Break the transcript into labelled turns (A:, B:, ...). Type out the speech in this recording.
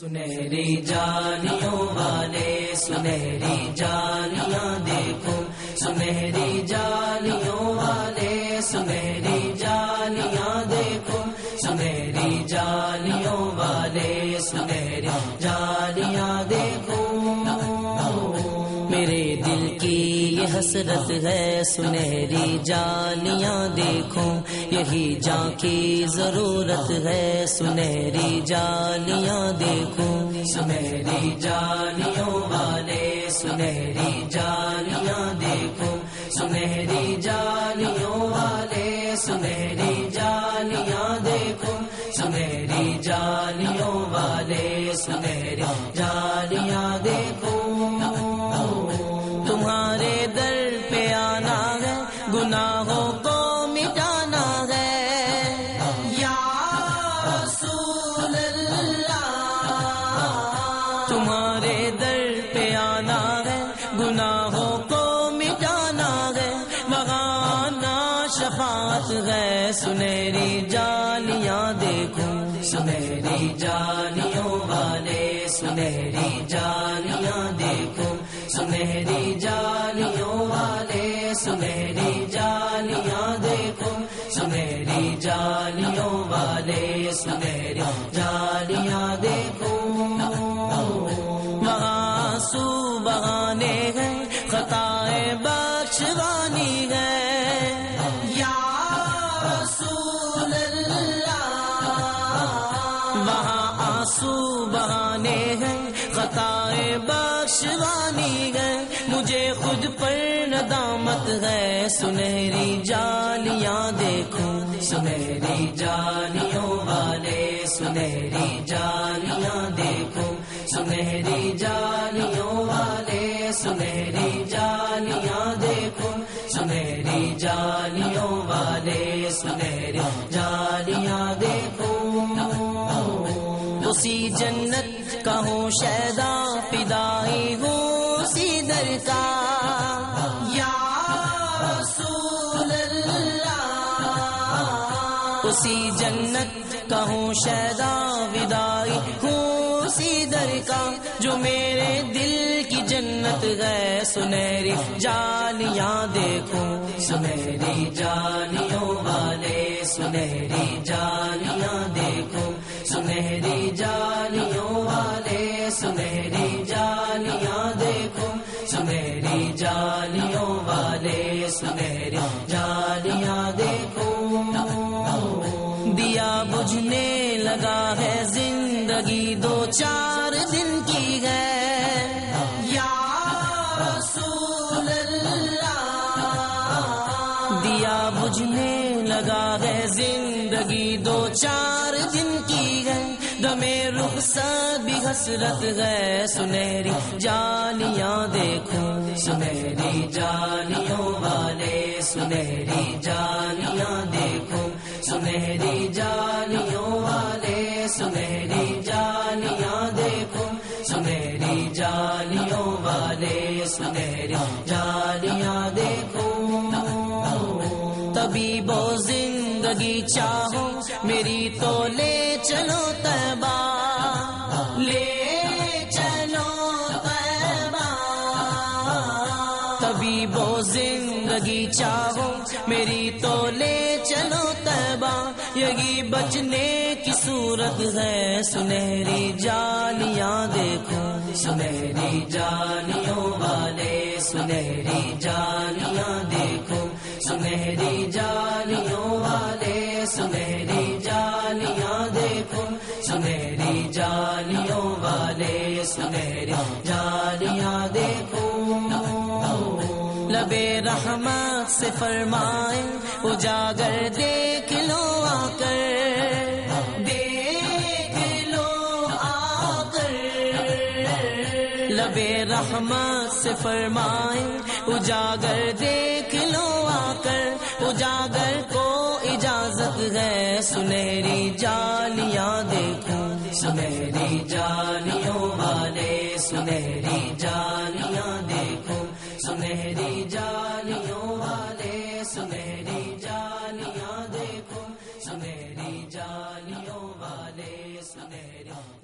A: سنہری جانیوں والے سنہری جالیاں دیکھو۔ سنہری جالیوں والے سنہری جالیاں میرے دل کی یہ حسرت ہے سنہری جالیاں دیکھو یہی جا کی ضرورت ہے سنہری جالیاں دیکھو سنہری جالیوں والے سنہری جالیاں دیکھو سنہری جالیوں والے سنہری جالیاں دیکھو سنہری جالیوں والے سنہری جالیاں دیکھو شفاعت ہے، سنہری جالیاں دیکھو سنہری جالیوں والے، سنہری جالیاں دیکھو سنہری جالیوں والے، سنہری جالیاں دیکھو سنہری جالیوں والے، سنہری جالیاں آنسو بہانے ہیں، خطائے بخشوانی گئے مجھے خود پر ندامت ہے، سنہری جالیاں دیکھو سنہری جالیوں والے، سنہری جالیاں دیکھو سنہری جالیوں والے، سنہری اسی جنت کا ہوں شیدا پدائی ہوں اسی در کا۔ یا رسول اللہ، اسی جنت کا ہوں شیدا ودائی ہوں اسی در کا۔ جو میرے دل کی جنت ہے، سنہری جالیاں دیکھو سنہری جالیوں والے، سنہری جالیاں دیکھو سنہری جالیوں والے سنہری جالیاں دیکھو سنہری جالیوں والے سنہری جالیاں دیکھو۔ دیا بجھنے لگا ہے زندگی، دو چار دن کی ہے لگا ہے زندگی دو چار دن کی ہے۔ دمے رخ بھی حسرت ہے۔ سنہری جالیاں دیکھو۔ سنہری جالیوں والے۔ سنہری جالیاں دیکھو۔ سنہری جالیوں والے۔ سنہری تبھی بو زندگی چاہو میری تو لے چلو تبا لے چلو تبا تبھی بو زندگی چاہو میری تو لے چلو تبا یہی بچنے کی صورت ہے، سنہری جالیاں دیکھو۔ سنہری جالیوں والے، سنہری جالیاں دیکھو۔ سنہری جالیوں والے سنہری جالیاں دیکھو سنہری جالیوں والے سنہری جالیاں دیکھو۔ لبے رحمت سے فرمائے، اجاگر دیکھ لو آ کر دیکھ لو آ کر لبے رحمت سے فرمائے، اجاگر دیکھ کر اجاگر کو اجازت ہے۔ سنہری جالیاں دیکھو۔ سنہری جالیوں والے، سنہری جالیاں دیکھو۔ سنہری جالیوں والے، سنہری جالیاں دیکھو۔ سنہری جالیوں والے، سنہری